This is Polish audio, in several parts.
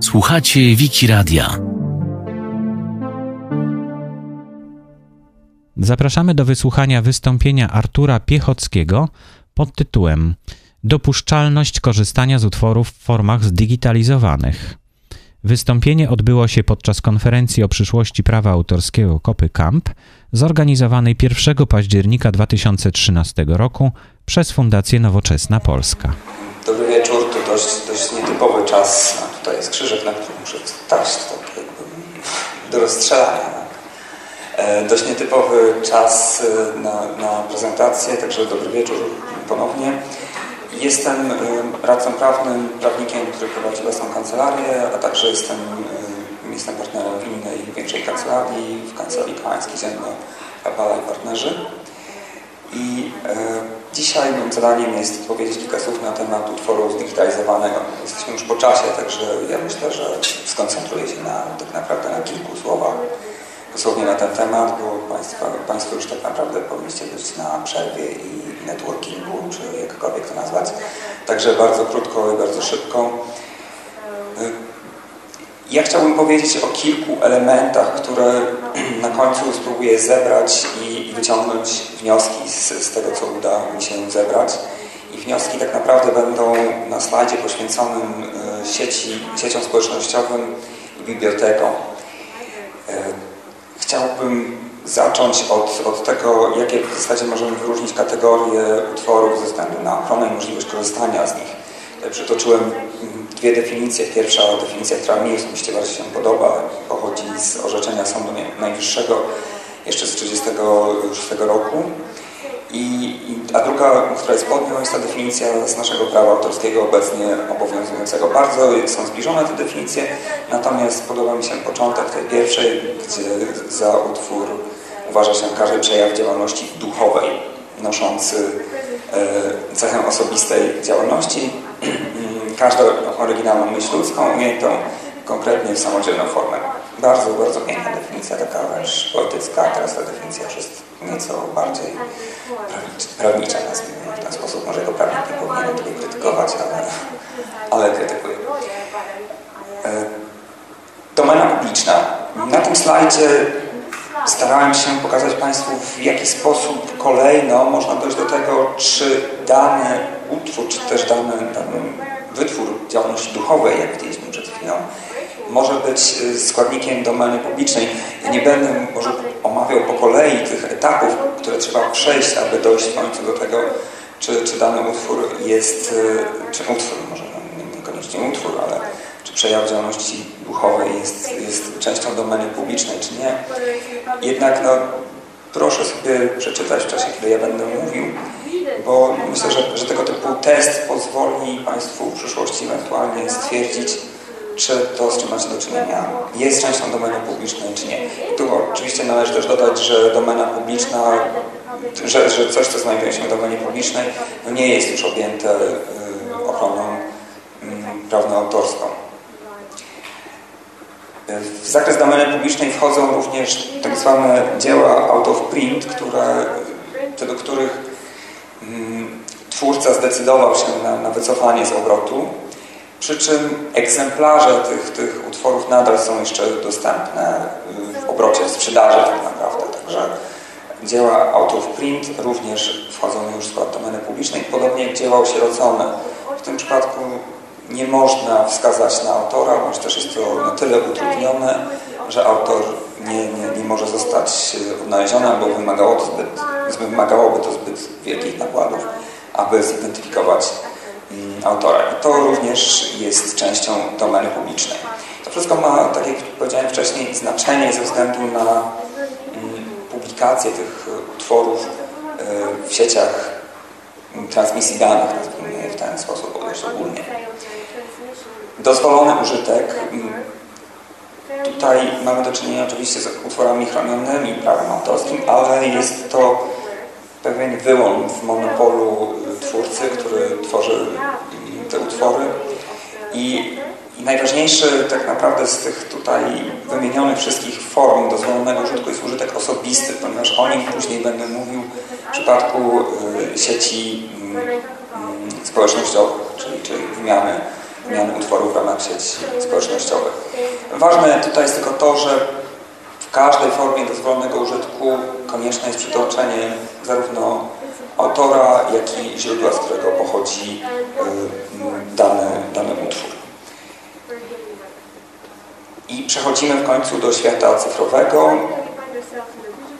Słuchacie Wiki Radia. Zapraszamy do wysłuchania wystąpienia Artura Piechockiego pod tytułem Dopuszczalność korzystania z utworów w formach zdigitalizowanych. Wystąpienie odbyło się podczas konferencji o przyszłości prawa autorskiego Kopy Camp, zorganizowanej 1 października 2013 roku przez Fundację Nowoczesna Polska. Dość, dość nietypowy czas. Tutaj jest krzyżek, na którym muszę stać tak jakby do rozstrzelania. E, dość nietypowy czas e, na, na prezentację, także dobry wieczór ponownie. Jestem radcą prawnym, prawnikiem, który prowadzi własną kancelarię, a także jestem, jestem partnerem w innej, większej kancelarii, w kancelarii Kołański Ziemno, Kapala i Partnerzy. I e, dzisiaj moim zadaniem jest powiedzieć kilka słów na temat utworu zdigitalizowanego. Jesteśmy już po czasie, także ja myślę, że skoncentruję się na, tak naprawdę na kilku słowach dosłownie na ten temat, bo Państwa, Państwo już tak naprawdę powinniście być na przerwie i networkingu, czy jakkolwiek to nazwać. Także bardzo krótko i bardzo szybko. Ja chciałbym powiedzieć o kilku elementach, które na końcu spróbuję zebrać i wyciągnąć wnioski z, z tego, co uda mi się zebrać. I wnioski tak naprawdę będą na slajdzie poświęconym y, sieci, sieciom społecznościowym i bibliotekom. Y, chciałbym zacząć od, od tego, jakie w zasadzie możemy wyróżnić kategorie utworów ze względu na ochronę i możliwość korzystania z nich. Tutaj przytoczyłem dwie definicje. Pierwsza definicja, która mi osobiście bardzo się podoba, pochodzi z orzeczenia Sądu Najwyższego jeszcze z 1936 roku. I, a druga, która jest pod nią, jest ta definicja z naszego prawa autorskiego obecnie obowiązującego. Bardzo są zbliżone te definicje, natomiast podoba mi się początek tej pierwszej, gdzie za utwór uważa się każdy przejaw działalności duchowej, noszący e, cechę osobistej działalności, każdą oryginalną myśl ludzką ujętą konkretnie w samodzielną formę. Bardzo, bardzo piękna definicja, taka wręcz poetycka. Teraz ta definicja już jest nieco bardziej prawnicza, nazwijmy w ten sposób. Może jako prawnik nie powinienem tego krytykować, ale, ale krytykuję. E, domena publiczna. Na tym slajdzie starałem się pokazać Państwu, w jaki sposób kolejno można dojść do tego, czy dany utwór, czy też dany, dany działalności duchowej, jak widzieliśmy przed chwilą, może być y, składnikiem domeny publicznej. Ja nie będę może omawiał po kolei tych etapów, które trzeba przejść, aby dojść w końcu do tego, czy, czy dany utwór jest, y, czy utwór, może niekoniecznie utwór, ale czy przejaw działalności duchowej jest, jest częścią domeny publicznej, czy nie. Jednak no, proszę sobie przeczytać w czasie, kiedy ja będę mówił, bo myślę, że, że tego typu test pozwoli Państwu w przyszłości ewentualnie stwierdzić, czy to, z czym macie do czynienia, jest częścią domeny publicznej, czy nie. Tu oczywiście należy też dodać, że domena publiczna, że, że coś, co znajduje się w domenie publicznej, no nie jest już objęte y, ochroną y, prawno-autorską. W zakres domeny publicznej wchodzą również tak zwane dzieła out of print, które, co do których twórca zdecydował się na, na wycofanie z obrotu przy czym egzemplarze tych, tych utworów nadal są jeszcze dostępne w obrocie, w sprzedaży tak naprawdę. Także dzieła of print również wchodzą już w skład domeny publicznej, podobnie jak dzieła osierocone. W tym przypadku nie można wskazać na autora, bądź też jest to na tyle utrudnione, że autor nie, nie, nie może zostać odnaleziony, albo wymagało to zbyt, wymagałoby to zbyt wielkich nakładów, aby zidentyfikować Mm, autora. I to również jest częścią domeny publicznej. To wszystko ma, tak jak powiedziałem wcześniej, znaczenie ze względu na mm, publikację tych utworów y, w sieciach mm, transmisji danych, w ten sposób ogólnie. Dozwolony użytek. Tutaj mamy do czynienia oczywiście z utworami chronionymi prawem autorskim, ale jest to pewien wyłom w monopolu twórcy, który tworzy te utwory. I, najważniejszy tak naprawdę z tych tutaj wymienionych wszystkich form dozwolonego użytku jest użytek osobisty, ponieważ o nim później będę mówił w przypadku y, sieci mm, społecznościowych, czyli, czyli wymiany, wymiany utworów w ramach sieci społecznościowych. Ważne tutaj jest tylko to, że w każdej formie dozwolonego użytku konieczne jest przytoczenie zarówno autora, jak i źródła, z którego pochodzi y, dany, dany utwór. I przechodzimy w końcu do świata cyfrowego.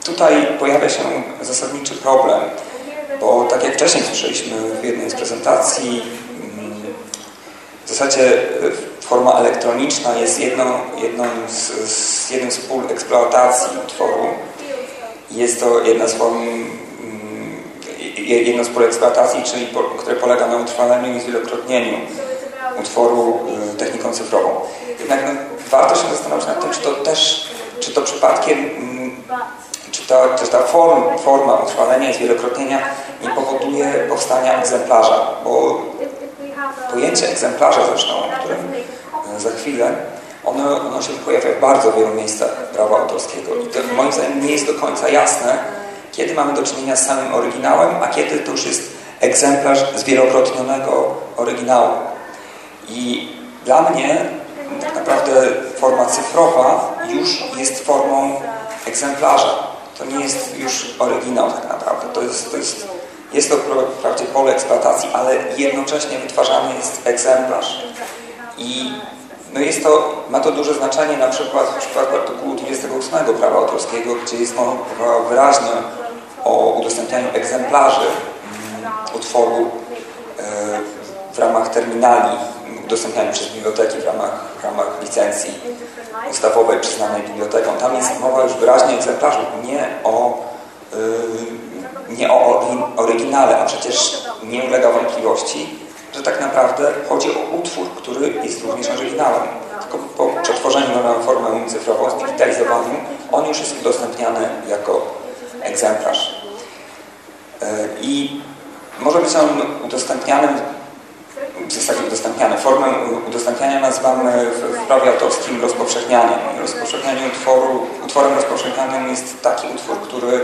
Tutaj pojawia się zasadniczy problem, bo tak jak wcześniej słyszeliśmy w jednej z prezentacji, mm, w zasadzie forma elektroniczna jest jedną, jedną z, z, jednym z pól eksploatacji utworu. Jest to jedna z form, mm, jedno z pól eksploatacji, czyli po, które polega na utrwaleniu i zwielokrotnieniu utworu y, techniką cyfrową. Jednak no, warto się zastanowić nad tym, czy to też, czy to przypadkiem, mm, czy ta, czy ta form, forma utrwalenia i zwielokrotnienia nie powoduje powstania egzemplarza, bo pojęcie egzemplarza zresztą, o którym za chwilę, ono, ono się pojawia w bardzo wielu miejscach prawa autorskiego i to moim zdaniem nie jest do końca jasne, kiedy mamy do czynienia z samym oryginałem, a kiedy to już jest egzemplarz zwielokrotnionego oryginału. I dla mnie tak naprawdę forma cyfrowa już jest formą egzemplarza. To nie jest już oryginał tak naprawdę. To jest, to jest, jest to wprawdzie pole eksploatacji, ale jednocześnie wytwarzany jest egzemplarz. I no jest to, ma to duże znaczenie na przykład w przypadku artykułu 28 prawa autorskiego, gdzie jest mowa wyraźnie o udostępnianiu egzemplarzy mm, utworu e, w ramach terminali udostępnianiu przez biblioteki w ramach, w ramach licencji ustawowej przyznanej biblioteką. Tam jest mowa już wyraźnie egzemplarzu, nie o, yy, nie o oryginale, a przecież nie ulega wątpliwości, że tak naprawdę chodzi o utwór, który jest również oryginałem. Tylko po przetworzeniu na formę cyfrową, zdigitalizowanym, on już jest udostępniany jako egzemplarz. Yy, I może być on udostępniany w zasadzie udostępniane. Formę udostępniania nazywamy w, prawie autorskim rozpowszechnianiem. Rozpowszechnianie utworu, utworem rozpowszechnianym jest taki utwór, który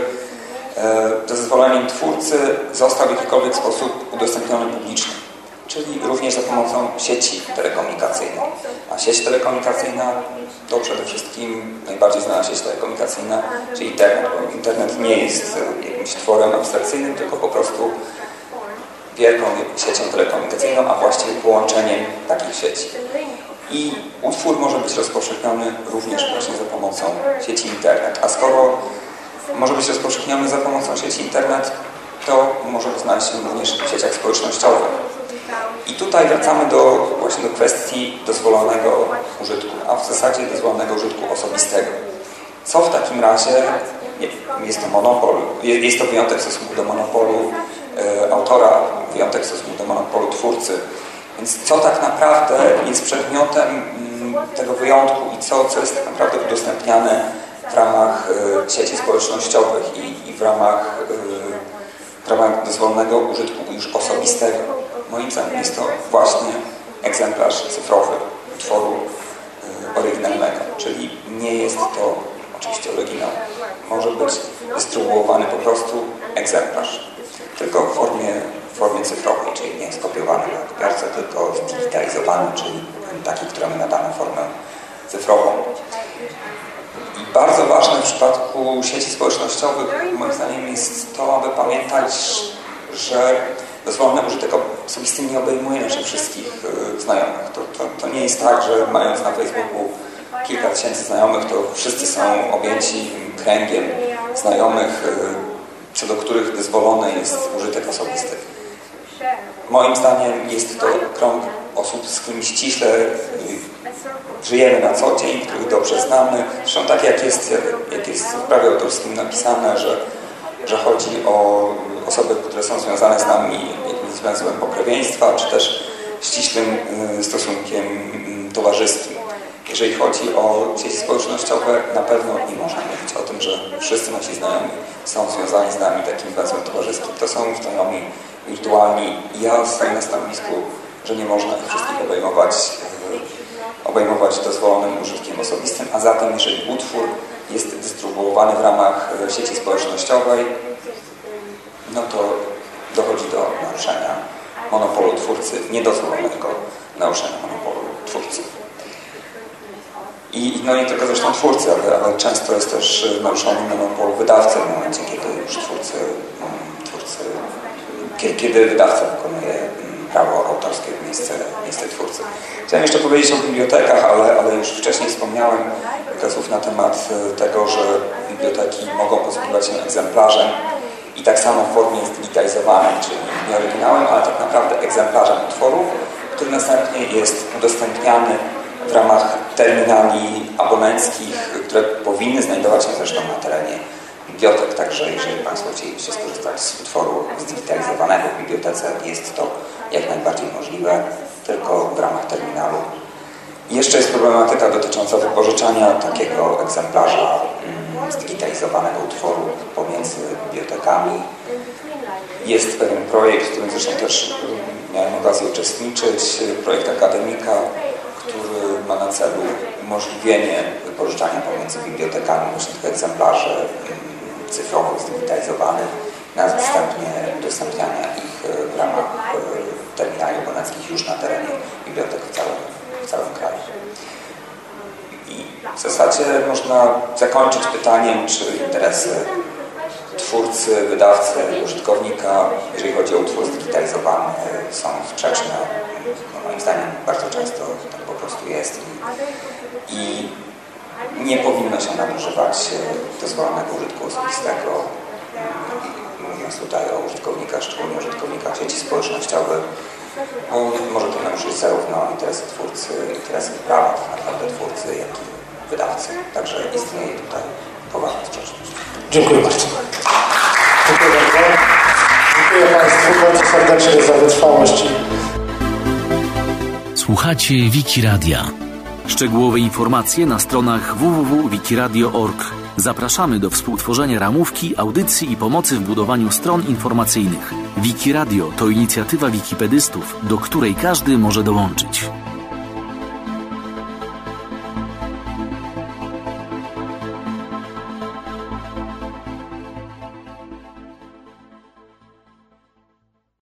e, za zezwoleniem twórcy został w jakikolwiek sposób udostępniony publicznie. Czyli również za pomocą sieci telekomunikacyjnej. A sieć telekomunikacyjna to przede wszystkim najbardziej znana sieć telekomunikacyjna, czyli internet, bo internet nie jest jakimś tworem abstrakcyjnym, tylko po prostu wielką siecią telekomunikacyjną, a właściwie połączeniem takich sieci. I utwór może być rozpowszechniony również właśnie za pomocą sieci internet. A skoro może być rozpowszechniony za pomocą sieci internet, to może znaleźć się również w sieciach społecznościowych. I tutaj wracamy do, właśnie do kwestii dozwolonego użytku, a w zasadzie dozwolonego użytku osobistego. Co w takim razie, jest to monopol, jest to wyjątek w stosunku do monopolu E, autora, wyjątek w stosunku do monopolu twórcy. Więc co tak naprawdę jest przedmiotem mm, tego wyjątku i co, co jest tak naprawdę udostępniane w ramach e, sieci społecznościowych i, i w, ramach, e, w ramach dozwolonego użytku już osobistego. Moim zdaniem jest to właśnie egzemplarz cyfrowy utworu oryginalnego, czyli nie jest to oczywiście oryginał. Może być dystrybuowany po prostu egzemplarz tylko w formie, w formie cyfrowej, czyli nie skopiowany na kopiarce, tylko zdigitalizowany, czyli taki, który ma nadaną formę cyfrową. I bardzo ważne w przypadku sieci społecznościowych moim zdaniem jest to, aby pamiętać, że dozwolony użytek osobisty nie obejmuje naszych wszystkich y, znajomych. To, to, to nie jest tak, że mając na Facebooku kilka tysięcy znajomych, to wszyscy są objęci kręgiem znajomych, y, co do których dozwolony jest użytek osobisty. Moim zdaniem jest to krąg osób, z którymi ściśle y, żyjemy na co dzień, których dobrze znamy. Zresztą tak jak jest, jak jest w prawie autorskim napisane, że, że chodzi o osoby, które są związane z nami jakimś związkiem pokrewieństwa, czy też ściślym y, stosunkiem mm, towarzyskim. Jeżeli chodzi o sieci społecznościowe, na pewno nie można mówić o tym, że wszyscy nasi znajomi są związani z nami takim węzłem towarzyskim. To są znajomi wirtualni. Ja stoję na stanowisku, że nie można ich wszystkich obejmować, e, obejmować dozwolonym użytkiem osobistym, a zatem jeżeli utwór jest dystrybuowany w ramach sieci społecznościowej, no to dochodzi do naruszenia monopolu twórcy, niedozwolonego naruszenia monopolu twórcy. I no nie tylko zresztą twórcy, ale, ale często jest też naruszony monopol wydawcy w momencie, kiedy już twórcy, mm, twórcy kiedy wydawca wykonuje mm, prawo autorskie w miejsce, miejsce twórcy. Chciałem jeszcze powiedzieć o bibliotekach, ale, ale już wcześniej wspomniałem kilka słów na temat e, tego, że biblioteki mogą posługiwać się egzemplarzem i tak samo w formie zdigitalizowanej, czyli nie oryginałem, ale tak naprawdę egzemplarzem utworu, który następnie jest udostępniany w ramach terminali abonenckich, które powinny znajdować się zresztą na terenie bibliotek, także jeżeli Państwo chcielibyście skorzystać z utworu zdigitalizowanego w bibliotece, jest to jak najbardziej możliwe, tylko w ramach terminalu. Jeszcze jest problematyka dotycząca wypożyczania takiego egzemplarza mm, zdigitalizowanego utworu pomiędzy bibliotekami. Jest pewien projekt, w którym zresztą też mm, miałem okazję uczestniczyć, projekt akademika, który ma na celu umożliwienie wypożyczania pomiędzy bibliotekami tych egzemplarzy mm, cyfrowych, zdigitalizowanych, następnie udostępniania ich e, w ramach e, terminali abonenckich już na terenie bibliotek w całym, w całym kraju. I w zasadzie można zakończyć pytaniem, czy interesy twórcy, wydawcy, użytkownika, jeżeli chodzi o utwór zdigitalizowany, są sprzeczne. Moim zdaniem bardzo często tak po prostu jest. I, i nie powinno się nadużywać e, dozwolonego użytku osobistego. Mówiąc tutaj o użytkownikach, szczególnie użytkownikach sieci społecznościowych, może to naruszyć zarówno interesy twórcy, interesy prawa tak naprawdę twórcy, jak i wydawcy. Także istnieje tutaj poważna sprzeczność. Dziękuję bardzo. Dziękuję bardzo. Dziękuję Państwu bardzo serdecznie za wytrwałość. Słuchacie Wiki Radia. Szczegółowe informacje na stronach www.wikiradio.org. Zapraszamy do współtworzenia ramówki, audycji i pomocy w budowaniu stron informacyjnych. Wiki Radio to inicjatywa wikipedystów, do której każdy może dołączyć.